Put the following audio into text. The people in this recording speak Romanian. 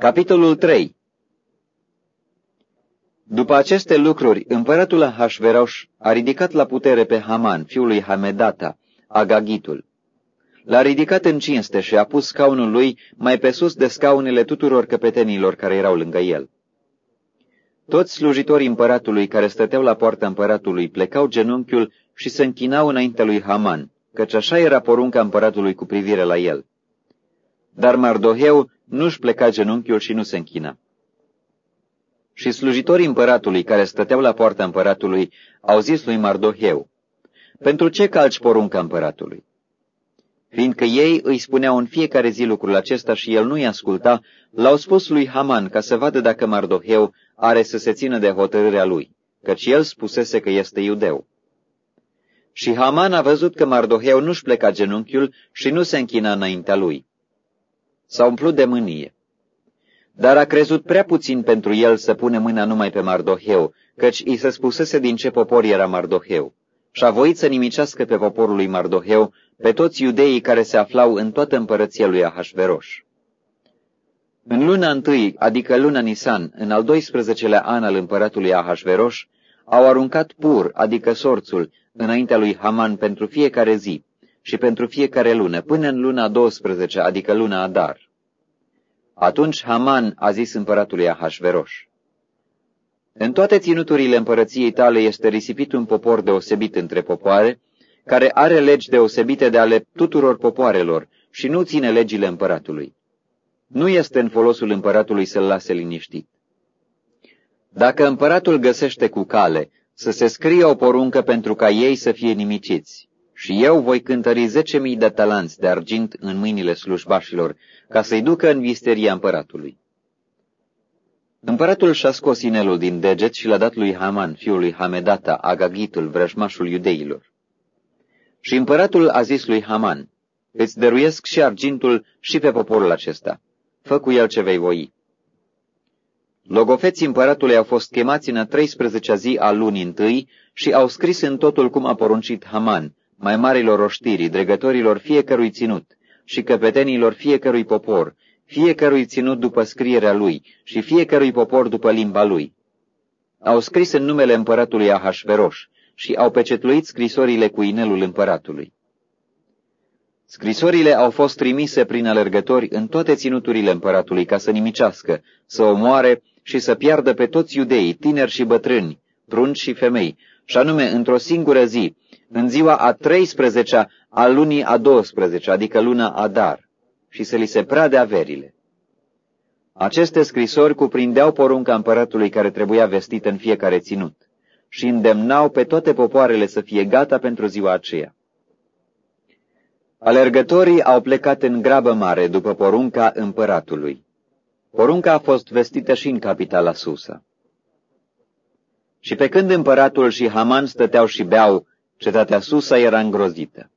Capitolul 3 După aceste lucruri, împăratul Ahasveroș a ridicat la putere pe Haman, fiul lui Hamedata, Agagitul. L-a ridicat în cinste și a pus scaunul lui mai pe sus de scaunele tuturor căpetenilor care erau lângă el. Toți slujitorii împăratului care stăteau la poarta împăratului plecau genunchiul și se închinau înaintea lui Haman, căci așa era porunca împăratului cu privire la el. Dar Mardoheu nu-și pleca genunchiul și nu se închina. Și slujitorii împăratului care stăteau la poarta împăratului au zis lui Mardoheu, Pentru ce calci porunca împăratului? Fiindcă ei îi spuneau în fiecare zi lucrul acesta și el nu-i asculta, l-au spus lui Haman ca să vadă dacă Mardoheu are să se țină de hotărârea lui, căci el spusese că este iudeu. Și Haman a văzut că Mardoheu nu-și pleca genunchiul și nu se închina înaintea lui. S-a umplut de mânie. Dar a crezut prea puțin pentru el să pune mâna numai pe Mardoheu, căci i se spusese din ce popor era Mardoheu. Și a voit să nimicească pe poporul lui Mardoheu pe toți iudeii care se aflau în toată împărăția lui Ahasveroș. În luna întâi, adică luna Nisan, în al 12-lea an al împăratului Ahasveroș, au aruncat pur, adică sorțul, înaintea lui Haman pentru fiecare zi și pentru fiecare lună, până în luna 12, adică luna Adar. Atunci Haman a zis împăratului Ahasveroș, În toate ținuturile împărăției tale este risipit un popor deosebit între popoare, care are legi deosebite de ale tuturor popoarelor și nu ține legile împăratului. Nu este în folosul împăratului să-l lase liniștit. Dacă împăratul găsește cu cale să se scrie o poruncă pentru ca ei să fie nimiciți, și eu voi cântări zece mii de talanți de argint în mâinile slujbașilor, ca să-i ducă în visteria împăratului. Împăratul și-a scos inelul din deget și l-a dat lui Haman, fiul lui Hamedata, agagitul, vrăjmașul iudeilor. Și împăratul a zis lui Haman, îți dăruiesc și argintul și pe poporul acesta. Fă cu el ce vei voi. Logofeții împăratului au fost chemați în a 13-a zi a lunii întâi și au scris în totul cum a poruncit Haman, mai marilor oștirii, dregătorilor fiecărui ținut și căpetenilor fiecărui popor, fiecărui ținut după scrierea lui și fiecărui popor după limba lui. Au scris în numele împăratului Ahasveroș și au pecetluit scrisorile cu inelul împăratului. Scrisorile au fost trimise prin alergători în toate ținuturile împăratului ca să nimicească, să omoare și să piardă pe toți iudeii, tineri și bătrâni, prunci și femei, și anume într-o singură zi, în ziua a 13-a a lunii a 12 adică luna Adar, și să li se prade averile. Aceste scrisori cuprindeau porunca împăratului care trebuia vestită în fiecare ținut și îndemnau pe toate popoarele să fie gata pentru ziua aceea. Alergătorii au plecat în grabă mare după porunca împăratului. Porunca a fost vestită și în capitala Susa. Și pe când împăratul și Haman stăteau și beau, cetatea Susa era îngrozită.